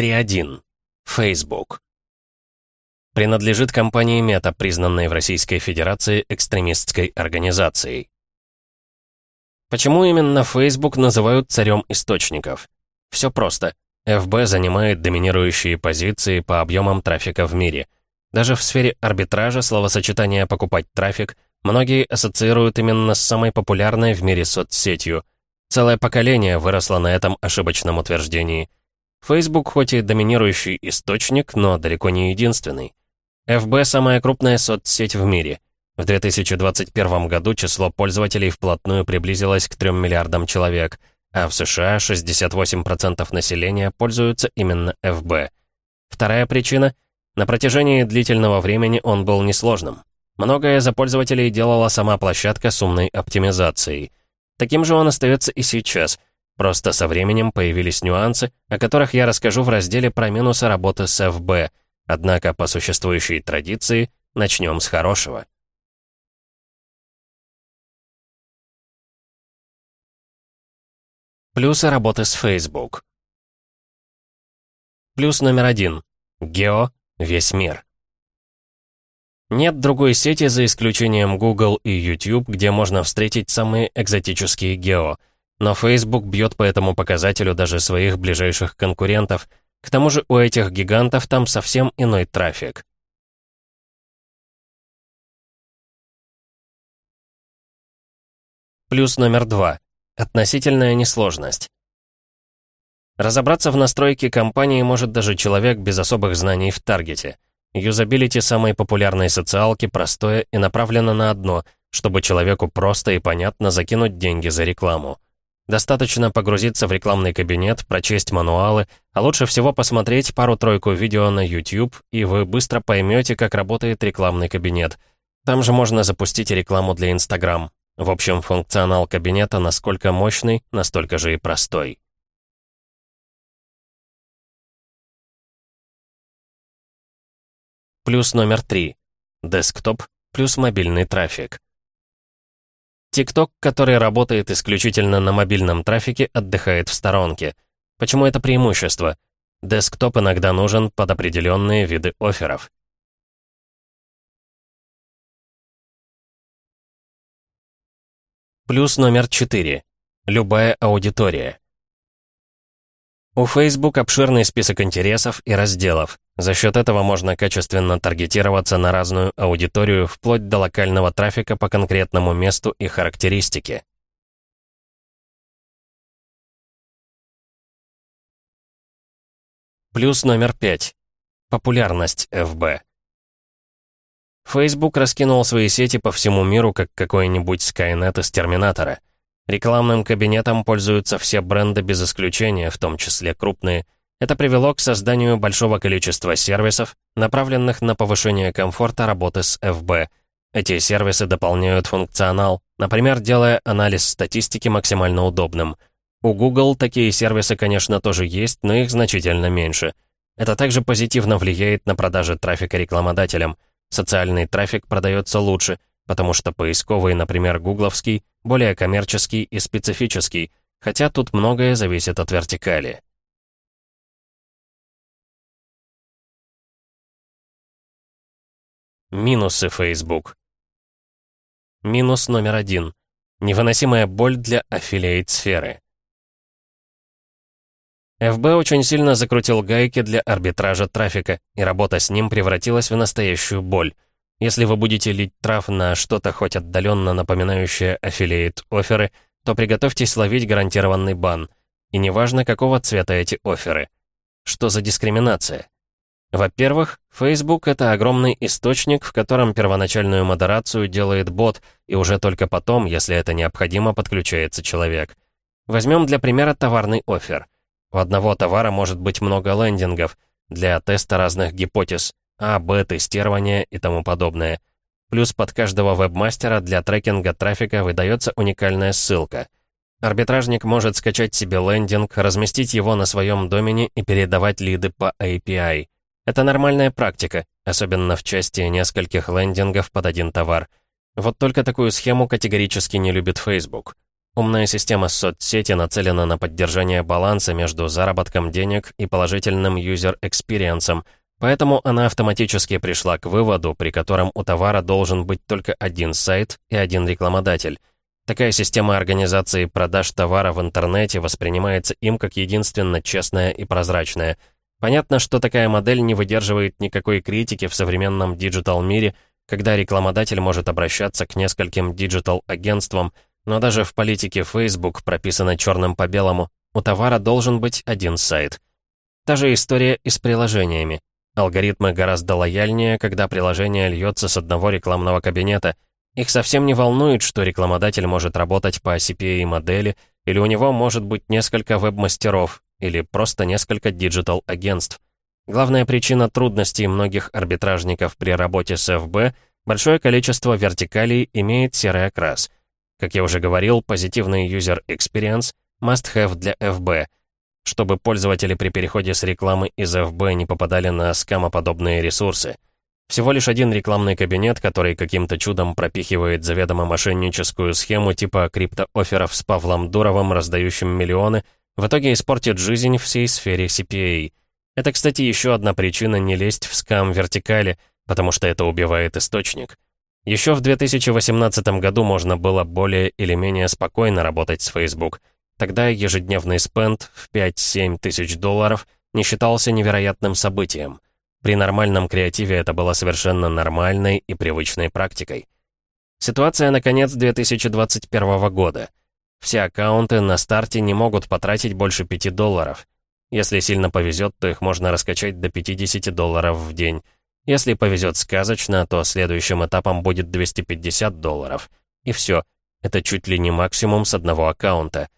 3.1. Facebook. Принадлежит компании Мета, признанной в Российской Федерации экстремистской организацией. Почему именно Facebook называют царем источников? Все просто. ФБ занимает доминирующие позиции по объемам трафика в мире. Даже в сфере арбитража словосочетание «покупать трафик» многие ассоциируют именно с самой популярной в мире соцсетью. Целое поколение выросло на этом ошибочном утверждении. Facebook хоть и доминирующий источник, но далеко не единственный. ФБ — самая крупная соцсеть в мире. В 2021 году число пользователей вплотную приблизилось к 3 миллиардам человек, а в США 68% населения пользуются именно ФБ. Вторая причина — на протяжении длительного времени он был несложным. Многое за пользователей делала сама площадка с умной оптимизацией. Таким же он остается и сейчас. Просто со временем появились нюансы, о которых я расскажу в разделе про минусы работы с ФБ. Однако по существующей традиции начнем с хорошего. Плюсы работы с Facebook. Плюс номер один. Гео — весь мир. Нет другой сети, за исключением Google и YouTube, где можно встретить самые экзотические гео. Но Facebook бьет по этому показателю даже своих ближайших конкурентов. К тому же у этих гигантов там совсем иной трафик. Плюс номер два. Относительная несложность. Разобраться в настройке компании может даже человек без особых знаний в таргете. Юзабилити самой популярной социалки простое и направлено на одно, чтобы человеку просто и понятно закинуть деньги за рекламу. Достаточно погрузиться в рекламный кабинет, прочесть мануалы, а лучше всего посмотреть пару-тройку видео на YouTube, и вы быстро поймете, как работает рекламный кабинет. Там же можно запустить рекламу для Instagram. В общем, функционал кабинета насколько мощный, настолько же и простой. Плюс номер три. Десктоп плюс мобильный трафик. TikTok, который работает исключительно на мобильном трафике, отдыхает в сторонке. Почему это преимущество? Десктоп иногда нужен под определенные виды офферов. Плюс номер 4. Любая аудитория. У Facebook обширный список интересов и разделов. За счет этого можно качественно таргетироваться на разную аудиторию, вплоть до локального трафика по конкретному месту и характеристике. Плюс номер 5. Популярность FB. Facebook раскинул свои сети по всему миру, как какой-нибудь Skynet из Терминатора. Рекламным кабинетом пользуются все бренды без исключения, в том числе крупные. Это привело к созданию большого количества сервисов, направленных на повышение комфорта работы с FB. Эти сервисы дополняют функционал, например, делая анализ статистики максимально удобным. У Google такие сервисы, конечно, тоже есть, но их значительно меньше. Это также позитивно влияет на продажи трафика рекламодателям – Социальный трафик продается лучше, потому что поисковый, например, гугловский, более коммерческий и специфический, хотя тут многое зависит от вертикали. Минусы Facebook. Минус номер один. Невыносимая боль для аффилиейт-сферы. ФБ очень сильно закрутил гайки для арбитража трафика, и работа с ним превратилась в настоящую боль. Если вы будете лить трав на что-то хоть отдаленно напоминающее аффилиейт-оферы, то приготовьтесь ловить гарантированный бан. И неважно, какого цвета эти оферы. Что за дискриминация? Во-первых, Facebook — это огромный источник, в котором первоначальную модерацию делает бот, и уже только потом, если это необходимо, подключается человек. Возьмем для примера товарный офер — у одного товара может быть много лендингов для теста разных гипотез, A/B тестирования и тому подобное. Плюс под каждого вебмастера для трекинга трафика выдается уникальная ссылка. Арбитражник может скачать себе лендинг, разместить его на своем домене и передавать лиды по API. Это нормальная практика, особенно в части нескольких лендингов под один товар. Вот только такую схему категорически не любит Facebook. умная система соцсети нацелена на поддержание баланса между заработком денег и положительным user experience ом, поэтому она автоматически пришла к выводу, при котором у товара должен быть только один сайт и один рекламодатель. Такая система организации продаж товара в интернете воспринимается им как единственно честная и прозрачная. Понятно, что такая модель не выдерживает никакой критики в современном digital -мире, когда рекламодатель может обращаться к нескольким digital -агентствам, но даже в политике Facebook прописано черным по белому. У товара должен быть один сайт. Та же история и с приложениями. Алгоритмы гораздо лояльнее, когда приложение льется с одного рекламного кабинета — их совсем не волнует, что рекламодатель может работать по CPA-модели, или у него может быть несколько веб-мастеров, или просто несколько digital -агентств. Главная причина трудностей многих арбитражников при работе с FB — большое количество вертикалей имеет серый окрас. Как я уже говорил, позитивный user experience must-have для FB. Чтобы пользователи при переходе с рекламы из FB не попадали на скамоподобные ресурсы — всего лишь один рекламный кабинет, который каким-то чудом пропихивает заведомо мошенническую схему типа криптоофферов с Павлом Дуровым, раздающим миллионы, в итоге испортит жизнь всей сфере CPA. Это, кстати, еще одна причина не лезть в скам вертикали, потому что это убивает источник. Еще в 2018 году можно было более или менее спокойно работать с Facebook. Тогда ежедневный спенд в 5-7 тысяч долларов не считался невероятным событием. При нормальном креативе это было совершенно нормальной и привычной практикой. Ситуация на конец 2021 года. Все аккаунты на старте не могут потратить больше 5 долларов. Если сильно повезет, то их можно раскачать до 50 долларов в день. Если повезет сказочно, то следующим этапом будет 250 долларов. И все. Это чуть ли не максимум с одного аккаунта.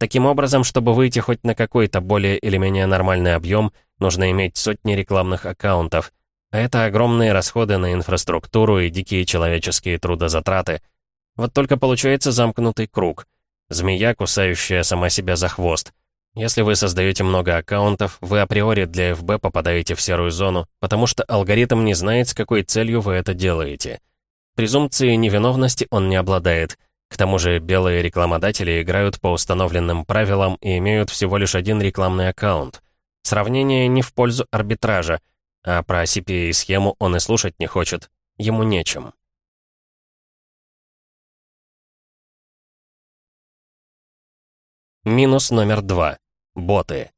Таким образом, чтобы выйти хоть на какой-то более или менее нормальный объем, нужно иметь сотни рекламных аккаунтов. А это огромные расходы на инфраструктуру и дикие человеческие трудозатраты. Вот только получается замкнутый круг. Змея, кусающая сама себя за хвост. Если вы создаете много аккаунтов, вы априори для FB попадаете в серую зону, потому что алгоритм не знает, с какой целью вы это делаете. Презумпции невиновности он не обладает — к тому же белые рекламодатели играют по установленным правилам и имеют всего лишь один рекламный аккаунт. Сравнение не в пользу арбитража, а про CPA-схему он и слушать не хочет. Ему нечем. Минус номер два. Боты.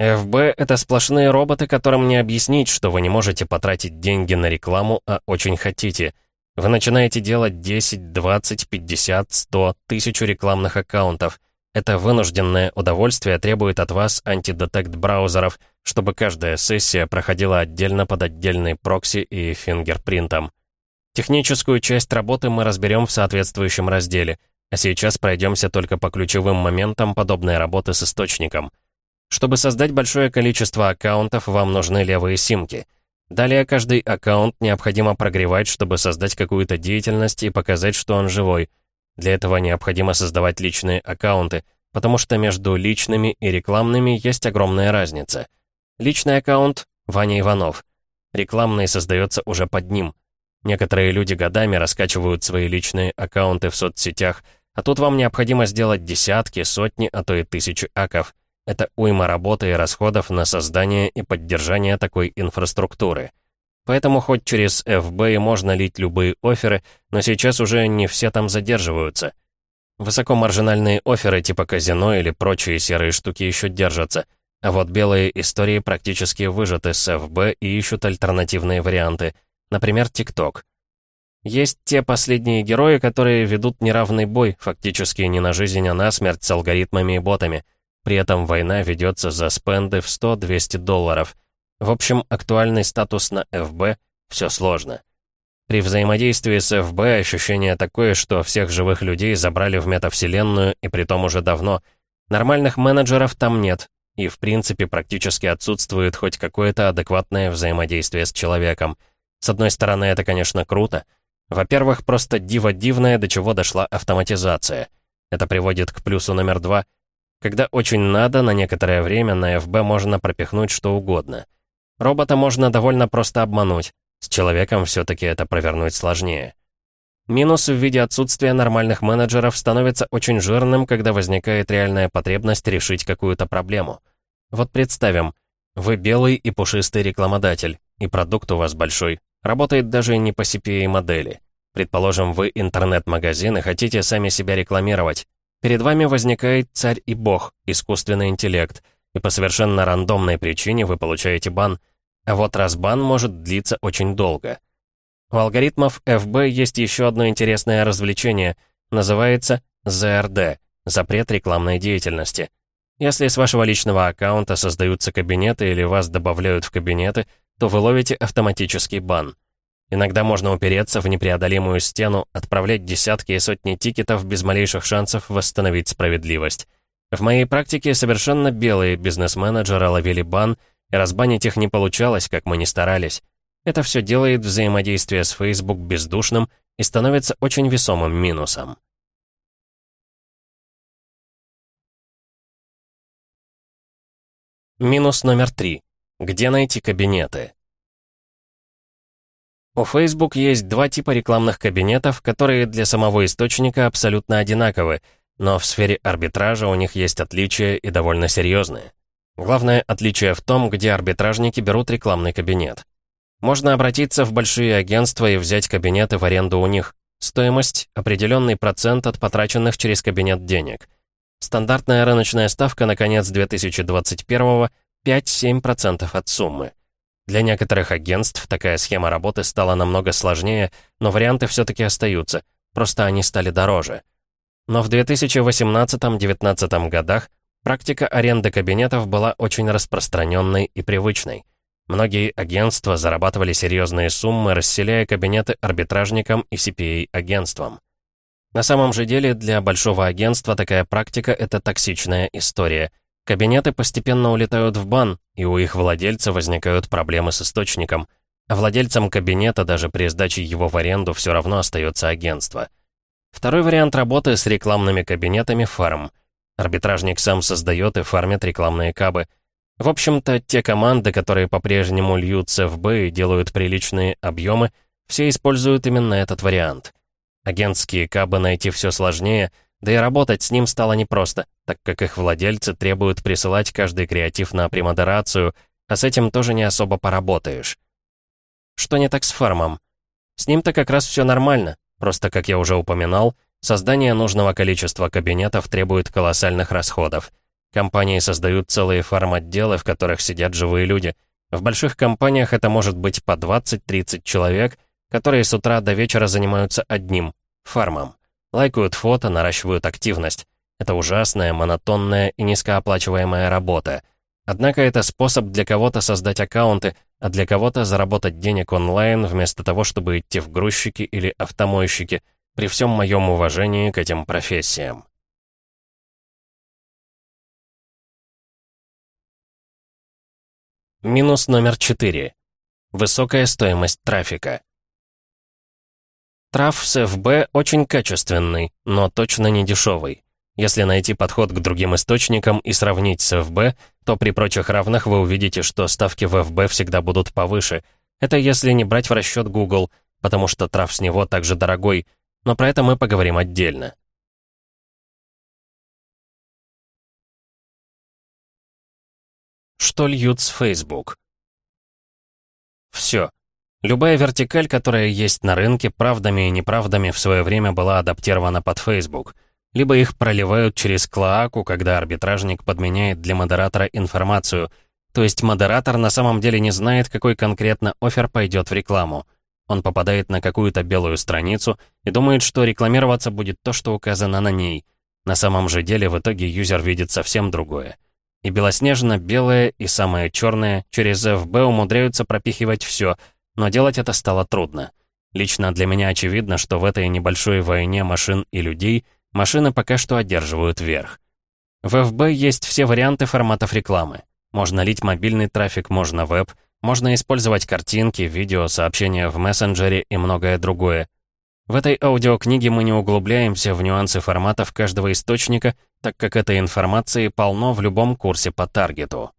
FB — это сплошные роботы, которым не объяснить, что вы не можете потратить деньги на рекламу, а очень хотите — вы начинаете делать 10, 20, 50, 100, тысячу рекламных аккаунтов. Это вынужденное удовольствие требует от вас антидетект браузеров, чтобы каждая сессия проходила отдельно под отдельной прокси и фингерпринтом. Техническую часть работы мы разберем в соответствующем разделе, а сейчас пройдемся только по ключевым моментам подобной работы с источником. Чтобы создать большое количество аккаунтов, вам нужны левые симки — Далее каждый аккаунт необходимо прогревать, чтобы создать какую-то деятельность и показать, что он живой. Для этого необходимо создавать личные аккаунты, потому что между личными и рекламными есть огромная разница. Личный аккаунт — Ваня Иванов. Рекламный создается уже под ним. Некоторые люди годами раскачивают свои личные аккаунты в соцсетях, а тут вам необходимо сделать десятки, сотни, а то и тысячи аков — это уйма работы и расходов на создание и поддержание такой инфраструктуры. Поэтому хоть через FB и можно лить любые оферы, но сейчас уже не все там задерживаются. Высокомаржинальные оферы типа казино или прочие серые штуки еще держатся, а вот белые истории практически выжаты с FB и ищут альтернативные варианты, например, TikTok. Есть те последние герои, которые ведут неравный бой, фактически не на жизнь, а на смерть с алгоритмами и ботами — при этом война ведется за спенды в 100-200 долларов. В общем, актуальный статус на FB — все сложно. При взаимодействии с FB ощущение такое, что всех живых людей забрали в метавселенную, и притом уже давно. Нормальных менеджеров там нет, и в принципе практически отсутствует хоть какое-то адекватное взаимодействие с человеком. С одной стороны, это, конечно, круто. Во-первых, просто диво дивное, до чего дошла автоматизация. Это приводит к плюсу номер два — когда очень надо, на некоторое время на ФБ можно пропихнуть что угодно. Робота можно довольно просто обмануть. С человеком все-таки это провернуть сложнее. Минус в виде отсутствия нормальных менеджеров становится очень жирным, когда возникает реальная потребность решить какую-то проблему. Вот представим, вы белый и пушистый рекламодатель, и продукт у вас большой. Работает даже не по CPA-модели. Предположим, вы интернет-магазин и хотите сами себя рекламировать. Перед вами возникает царь и бог, искусственный интеллект, и по совершенно рандомной причине вы получаете бан. А вот разбан может длиться очень долго. У алгоритмов FB есть еще одно интересное развлечение. Называется ZRD – запрет рекламной деятельности. Если с вашего личного аккаунта создаются кабинеты или вас добавляют в кабинеты, то вы ловите автоматический бан. Иногда можно упереться в непреодолимую стену, отправлять десятки и сотни тикетов без малейших шансов восстановить справедливость. В моей практике совершенно белые бизнес-менеджеры ловили бан, и разбанить их не получалось, как мы ни старались. Это все делает взаимодействие с Facebook бездушным и становится очень весомым минусом. Минус номер три. Где найти кабинеты? У Facebook есть два типа рекламных кабинетов, которые для самого источника абсолютно одинаковы, но в сфере арбитража у них есть отличия и довольно серьезные. Главное отличие в том, где арбитражники берут рекламный кабинет. Можно обратиться в большие агентства и взять кабинеты в аренду у них. Стоимость – определенный процент от потраченных через кабинет денег. Стандартная рыночная ставка на конец 2021 – 5-7% от суммы. Для некоторых агентств такая схема работы стала намного сложнее, но варианты все-таки остаются, просто они стали дороже. Но в 2018-2019 годах практика аренды кабинетов была очень распространенной и привычной. Многие агентства зарабатывали серьезные суммы, расселяя кабинеты арбитражникам и CPA-агентствам. На самом же деле, для большого агентства такая практика — это токсичная история. Кабинеты постепенно улетают в бан, и у их владельца возникают проблемы с источником. А владельцам кабинета даже при сдаче его в аренду все равно остается агентство. Второй вариант работы с рекламными кабинетами — фарм. Арбитражник сам создает и фармит рекламные кабы — в общем-то, те команды, которые по-прежнему льются в Б и делают приличные объемы, все используют именно этот вариант. Агентские кабы найти все сложнее, да и работать с ним стало непросто, так как их владельцы требуют присылать каждый креатив на премодерацию, а с этим тоже не особо поработаешь. Что не так с фармом? С ним-то как раз все нормально, просто, как я уже упоминал, создание нужного количества кабинетов требует колоссальных расходов — Компании создают целые фарм-отделы, в которых сидят живые люди. В больших компаниях это может быть по 20-30 человек, которые с утра до вечера занимаются одним — фармом. Лайкают фото, наращивают активность. Это ужасная, монотонная и низкооплачиваемая работа. Однако это способ для кого-то создать аккаунты, а для кого-то заработать денег онлайн, вместо того, чтобы идти в грузчики или автомойщики, при всем моем уважении к этим профессиям. Минус номер 4. Высокая стоимость трафика. Траф с FB очень качественный, но точно не дешевый. Если найти подход к другим источникам и сравнить с FB, то при прочих равных вы увидите, что ставки в FB всегда будут повыше. Это если не брать в расчет Google, потому что траф с него также дорогой, но про это мы поговорим отдельно. Что льют с Facebook? Все. Любая вертикаль, которая есть на рынке, правдами и неправдами в свое время была адаптирована под Facebook. Либо их проливают через клоаку, когда арбитражник подменяет для модератора информацию. То есть модератор на самом деле не знает, какой конкретно офер пойдет в рекламу. Он попадает на какую-то белую страницу и думает, что рекламироваться будет то, что указано на ней. На самом же деле в итоге юзер видит совсем другое. И белоснежно-белое, и самое черное через FB умудряются пропихивать все, но делать это стало трудно. Лично для меня очевидно, что в этой небольшой войне машин и людей машины пока что одерживают верх. В FB есть все варианты форматов рекламы. Можно лить мобильный трафик, можно веб, можно использовать картинки, видео, сообщения в мессенджере и многое другое. В этой аудиокниге мы не углубляемся в нюансы форматов каждого источника, так как этой информации полно в любом курсе по таргету.